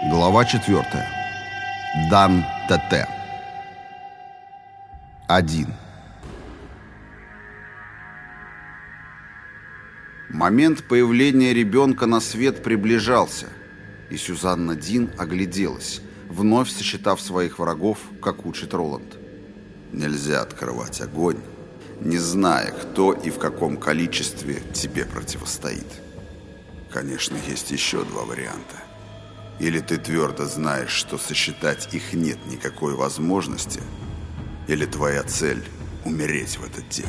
Глава 4. Дан ТТ. 1. Момент появления ребенка на свет приближался, и Сюзанна Дин огляделась, вновь сосчитав своих врагов, как учит Роланд. Нельзя открывать огонь, не зная, кто и в каком количестве тебе противостоит. Конечно, есть еще два варианта. Или ты твердо знаешь, что сосчитать их нет никакой возможности, или твоя цель – умереть в этот день.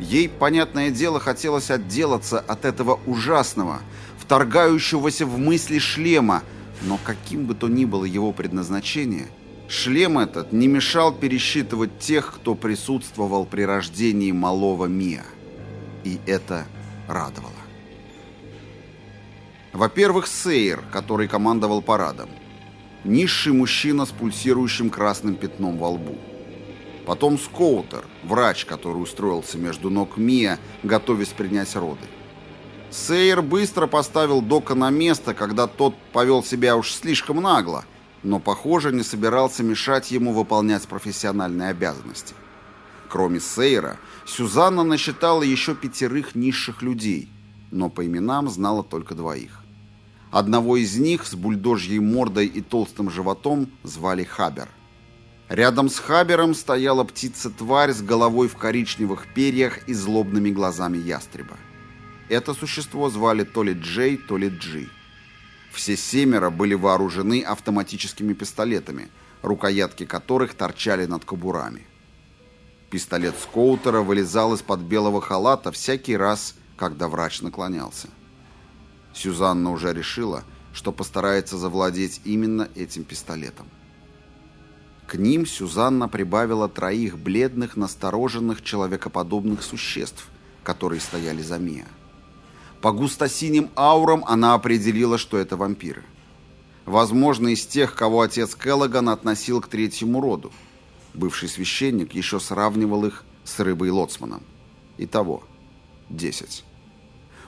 Ей, понятное дело, хотелось отделаться от этого ужасного, вторгающегося в мысли шлема, но каким бы то ни было его предназначение, шлем этот не мешал пересчитывать тех, кто присутствовал при рождении малого Мия. И это радовало. Во-первых, Сейер, который командовал парадом. Низший мужчина с пульсирующим красным пятном во лбу. Потом Скоутер, врач, который устроился между ног Мия, готовясь принять роды. Сейер быстро поставил Дока на место, когда тот повел себя уж слишком нагло, но, похоже, не собирался мешать ему выполнять профессиональные обязанности. Кроме Сейера, Сюзанна насчитала еще пятерых низших людей, но по именам знала только двоих. Одного из них с бульдожьей мордой и толстым животом звали Хабер. Рядом с Хабером стояла птица-тварь с головой в коричневых перьях и злобными глазами ястреба. Это существо звали то ли Джей, то ли Джи. Все семеро были вооружены автоматическими пистолетами, рукоятки которых торчали над кобурами. Пистолет Скоутера вылезал из-под белого халата всякий раз, когда врач наклонялся. Сюзанна уже решила, что постарается завладеть именно этим пистолетом. К ним Сюзанна прибавила троих бледных, настороженных, человекоподобных существ, которые стояли за Мия. По густо-синим аурам она определила, что это вампиры. Возможно, из тех, кого отец Келлоган относил к третьему роду. Бывший священник еще сравнивал их с рыбой лоцманом. Итого, десять.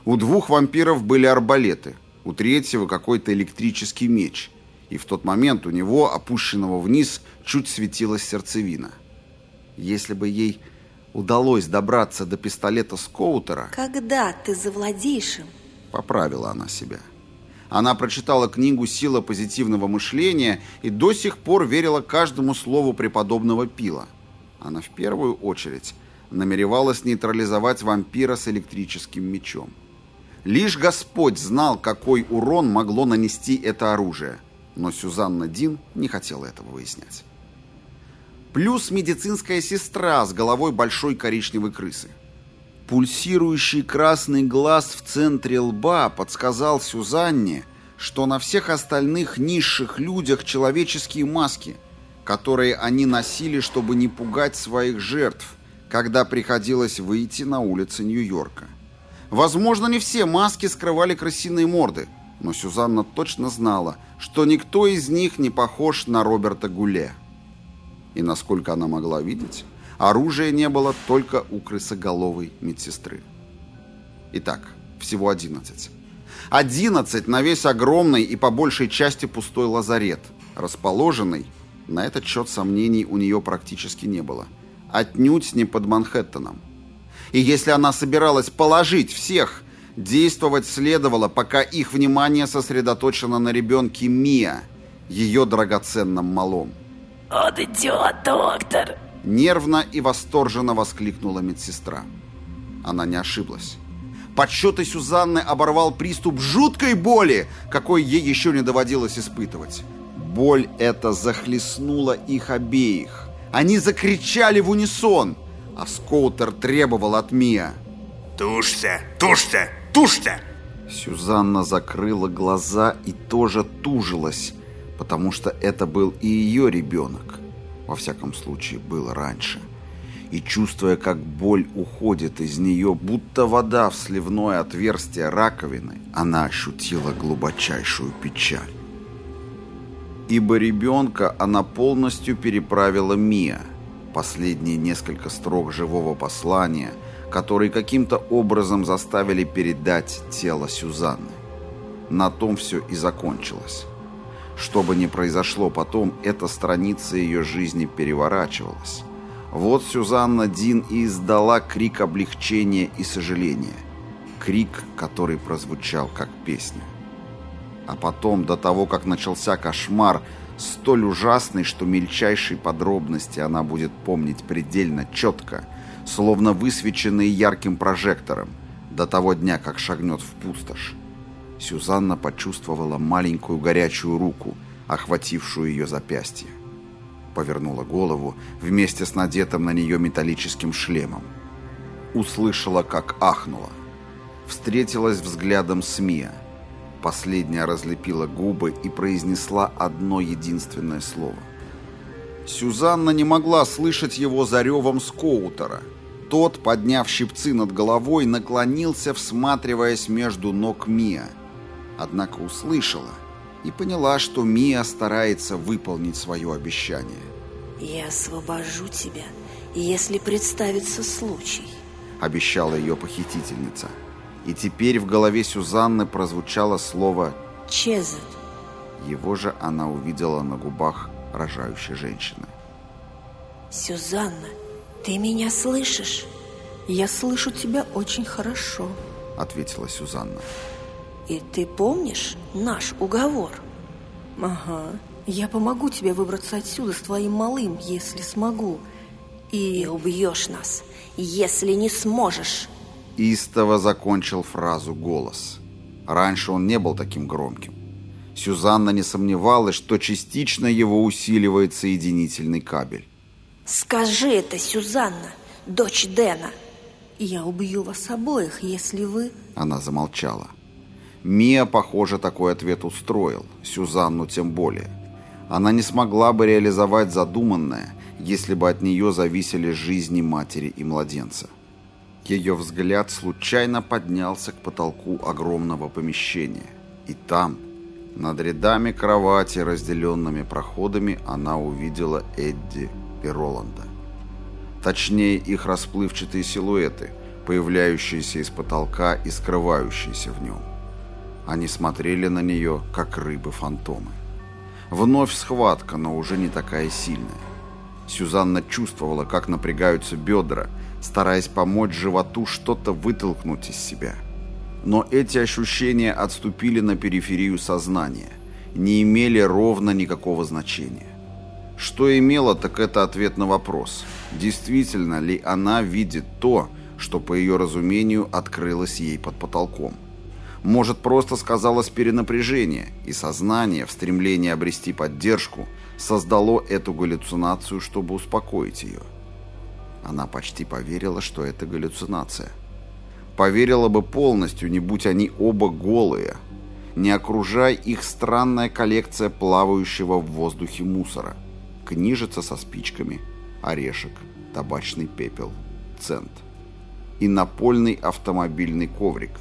У двух вампиров были арбалеты, у третьего какой-то электрический меч, и в тот момент у него, опущенного вниз, чуть светилась сердцевина. Если бы ей удалось добраться до пистолета Скоутера... Когда ты завладеешь им? Поправила она себя. Она прочитала книгу «Сила позитивного мышления» и до сих пор верила каждому слову преподобного Пила. Она в первую очередь намеревалась нейтрализовать вампира с электрическим мечом. Лишь Господь знал, какой урон могло нанести это оружие, но Сюзанна Дин не хотела этого выяснять. Плюс медицинская сестра с головой большой коричневой крысы. Пульсирующий красный глаз в центре лба подсказал Сюзанне, что на всех остальных низших людях человеческие маски, которые они носили, чтобы не пугать своих жертв, когда приходилось выйти на улицы Нью-Йорка. Возможно, не все маски скрывали крысиные морды, но Сюзанна точно знала, что никто из них не похож на Роберта Гуле. И насколько она могла видеть, оружия не было только у крысоголовой медсестры. Итак, всего одиннадцать. Одиннадцать на весь огромный и по большей части пустой лазарет, расположенный, на этот счет сомнений у нее практически не было, отнюдь не под Манхэттеном. И если она собиралась положить всех, действовать следовало, пока их внимание сосредоточено на ребенке Мия, ее драгоценном малом. «Он идет, доктор!» Нервно и восторженно воскликнула медсестра. Она не ошиблась. Подсчеты Сюзанны оборвал приступ жуткой боли, какой ей еще не доводилось испытывать. Боль эта захлестнула их обеих. Они закричали в унисон – а Скоутер требовал от Мия. «Тушься! Тушься! Тушься!» Сюзанна закрыла глаза и тоже тужилась, потому что это был и ее ребенок. Во всяком случае, был раньше. И чувствуя, как боль уходит из нее, будто вода в сливное отверстие раковины, она ощутила глубочайшую печаль. Ибо ребенка она полностью переправила Мия – последние несколько строк живого послания, которые каким-то образом заставили передать тело Сюзанны. На том все и закончилось. Что бы ни произошло потом, эта страница ее жизни переворачивалась. Вот Сюзанна Дин и издала крик облегчения и сожаления. Крик, который прозвучал как песня. А потом, до того, как начался кошмар, столь ужасный, что мельчайшие подробности она будет помнить предельно четко, словно высвеченные ярким прожектором, до того дня, как шагнет в пустошь. Сюзанна почувствовала маленькую горячую руку, охватившую ее запястье. Повернула голову вместе с надетым на нее металлическим шлемом. Услышала, как ахнула. Встретилась взглядом с Мия. Последняя разлепила губы и произнесла одно единственное слово. Сюзанна не могла слышать его за ревом скоутера. Тот, подняв щипцы над головой, наклонился, всматриваясь между ног Мия. Однако услышала и поняла, что Мия старается выполнить свое обещание. Я освобожу тебя, если представится случай. Обещала ее похитительница. И теперь в голове Сюзанны прозвучало слово Чезет. Его же она увидела на губах рожающей женщины. Сюзанна, ты меня слышишь? Я слышу тебя очень хорошо. Ответила Сюзанна. И ты помнишь наш уговор? Ага. Я помогу тебе выбраться отсюда с твоим малым, если смогу. И убьешь нас, если не сможешь. Истово закончил фразу голос. Раньше он не был таким громким. Сюзанна не сомневалась, что частично его усиливает соединительный кабель. Скажи это, Сюзанна, дочь Дэна. Я убью вас обоих, если вы... Она замолчала. Мия, похоже, такой ответ устроил. Сюзанну тем более. Она не смогла бы реализовать задуманное, если бы от нее зависели жизни матери и младенца. Ее взгляд случайно поднялся к потолку огромного помещения. И там, над рядами кровати, разделенными проходами, она увидела Эдди и Роланда. Точнее, их расплывчатые силуэты, появляющиеся из потолка и скрывающиеся в нем. Они смотрели на нее, как рыбы-фантомы. Вновь схватка, но уже не такая сильная. Сюзанна чувствовала, как напрягаются бедра, стараясь помочь животу что-то вытолкнуть из себя. Но эти ощущения отступили на периферию сознания, не имели ровно никакого значения. Что имело, так это ответ на вопрос, действительно ли она видит то, что, по ее разумению, открылось ей под потолком. Может, просто сказалось перенапряжение, и сознание в стремлении обрести поддержку создало эту галлюцинацию, чтобы успокоить ее. Она почти поверила, что это галлюцинация. Поверила бы полностью, не будь они оба голые, не окружай их странная коллекция плавающего в воздухе мусора. Книжица со спичками, орешек, табачный пепел, цент. И напольный автомобильный коврик.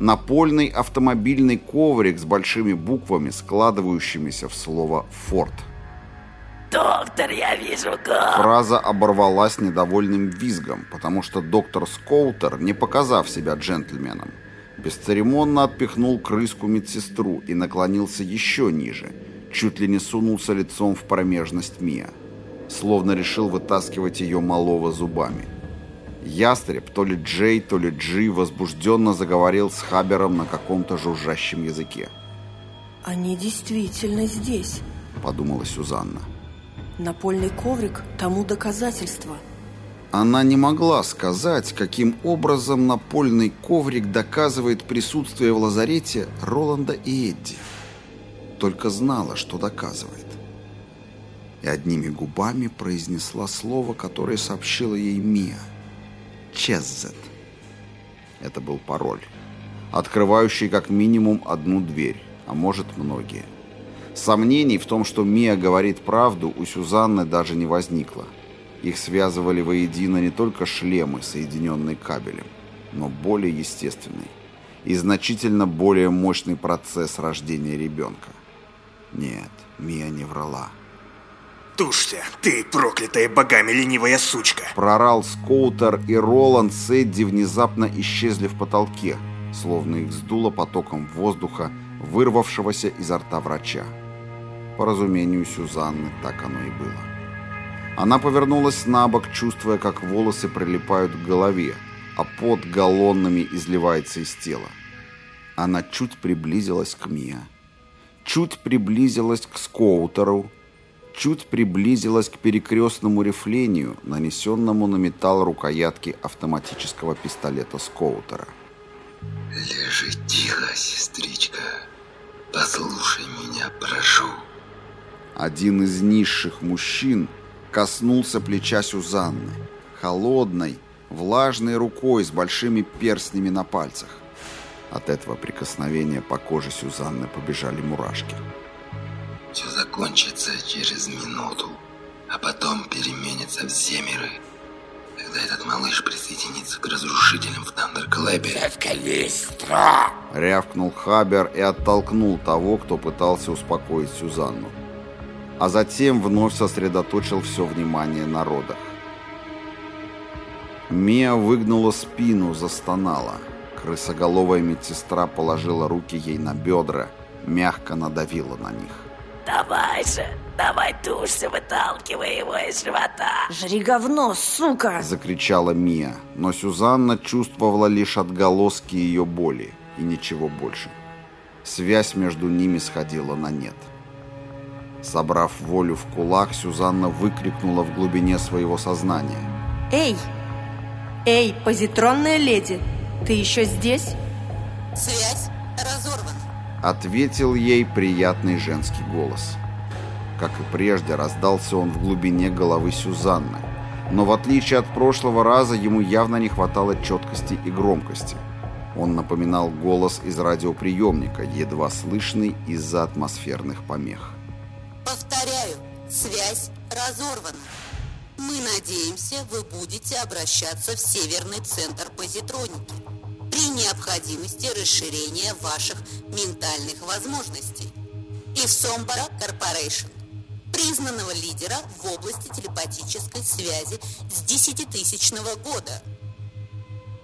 Напольный автомобильный коврик с большими буквами, складывающимися в слово «Форд». Доктор, я вижу как. Фраза оборвалась недовольным визгом, потому что доктор Скоутер, не показав себя джентльменом, бесцеремонно отпихнул крыску медсестру и наклонился еще ниже, чуть ли не сунулся лицом в промежность Мия, словно решил вытаскивать ее малого зубами. Ястреб, то ли Джей, то ли Джи, возбужденно заговорил с Хабером на каком-то жужжащем языке. Они действительно здесь. Подумала Сюзанна. Напольный коврик тому доказательство. Она не могла сказать, каким образом напольный коврик доказывает присутствие в лазарете Роланда и Эдди. Только знала, что доказывает. И одними губами произнесла слово, которое сообщила ей Мия. Чеззет. Это был пароль, открывающий как минимум одну дверь, а может многие. Сомнений в том, что Мия говорит правду, у Сюзанны даже не возникло. Их связывали воедино не только шлемы, соединенные кабелем, но более естественный и значительно более мощный процесс рождения ребенка. Нет, Мия не врала. Тушься, ты проклятая богами ленивая сучка. Прорал Скоутер и Роланд с Эдди внезапно исчезли в потолке, словно их сдуло потоком воздуха, вырвавшегося изо рта врача. По разумению Сюзанны, так оно и было. Она повернулась на бок, чувствуя, как волосы прилипают к голове, а пот галлонами изливается из тела. Она чуть приблизилась к Мия, чуть приблизилась к Скоутеру, чуть приблизилась к перекрестному рифлению, нанесенному на металл рукоятки автоматического пистолета Скоутера. «Лежи тихо, сестричка. Послушай меня, прошу». Один из низших мужчин коснулся плеча Сюзанны, холодной, влажной рукой с большими перстнями на пальцах. От этого прикосновения по коже Сюзанны побежали мурашки. Все закончится через минуту, а потом переменится все миры. Когда этот малыш присоединится к разрушителям в Тандерклэбе... Рявкнул Хабер и оттолкнул того, кто пытался успокоить Сюзанну. А затем вновь сосредоточил все внимание на родах. Мия выгнула спину, застонала. Крысоголовая медсестра положила руки ей на бедра, мягко надавила на них. Давай же, давай тушься, выталкивай его из живота. Жри говно, сука! Закричала Мия, но Сюзанна чувствовала лишь отголоски ее боли и ничего больше. Связь между ними сходила на нет. Собрав волю в кулак, Сюзанна выкрикнула в глубине своего сознания. Эй! Эй, позитронная леди! Ты еще здесь? Связь. Ответил ей приятный женский голос. Как и прежде, раздался он в глубине головы Сюзанны. Но в отличие от прошлого раза, ему явно не хватало четкости и громкости. Он напоминал голос из радиоприемника, едва слышный из-за атмосферных помех. Повторяю, связь разорвана. Мы надеемся, вы будете обращаться в Северный центр позитроники при необходимости расширения ваших ментальных возможностей. И в Сомбара Корпорейшн, признанного лидера в области телепатической связи с десятитысячного года.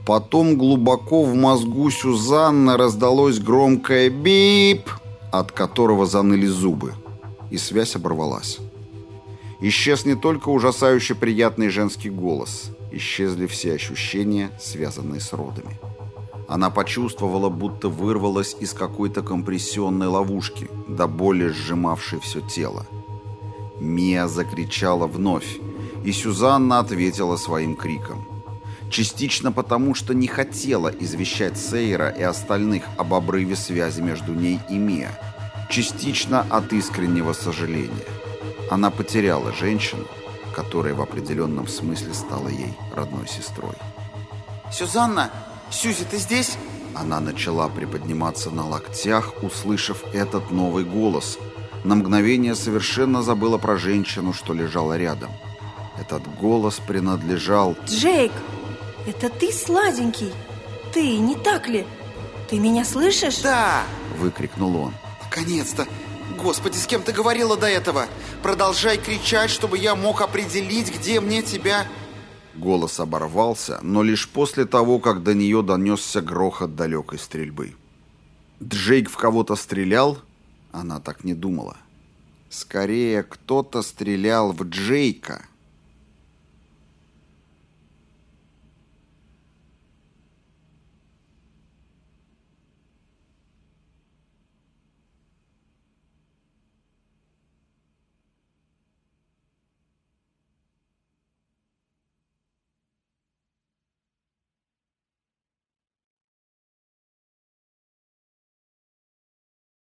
Потом глубоко в мозгу Сюзанны раздалось громкое «бип», от которого заныли зубы, и связь оборвалась. Исчез не только ужасающе приятный женский голос, исчезли все ощущения, связанные с родами. Она почувствовала, будто вырвалась из какой-то компрессионной ловушки, до боли сжимавшей все тело. Мия закричала вновь, и Сюзанна ответила своим криком. Частично потому, что не хотела извещать Сейра и остальных об обрыве связи между ней и Мия. Частично от искреннего сожаления. Она потеряла женщину, которая в определенном смысле стала ей родной сестрой. «Сюзанна! Сюзи, ты здесь?» Она начала приподниматься на локтях, услышав этот новый голос. На мгновение совершенно забыла про женщину, что лежала рядом. Этот голос принадлежал... Джейк! Это ты, сладенький? Ты, не так ли? Ты меня слышишь? «Да! Выкрикнул он. Наконец-то! Господи, с кем ты говорила до этого? Продолжай кричать, чтобы я мог определить, где мне тебя...» Голос оборвался, но лишь после того, как до нее донесся грохот далекой стрельбы. Джейк в кого-то стрелял? Она так не думала. Скорее, кто-то стрелял в Джейка.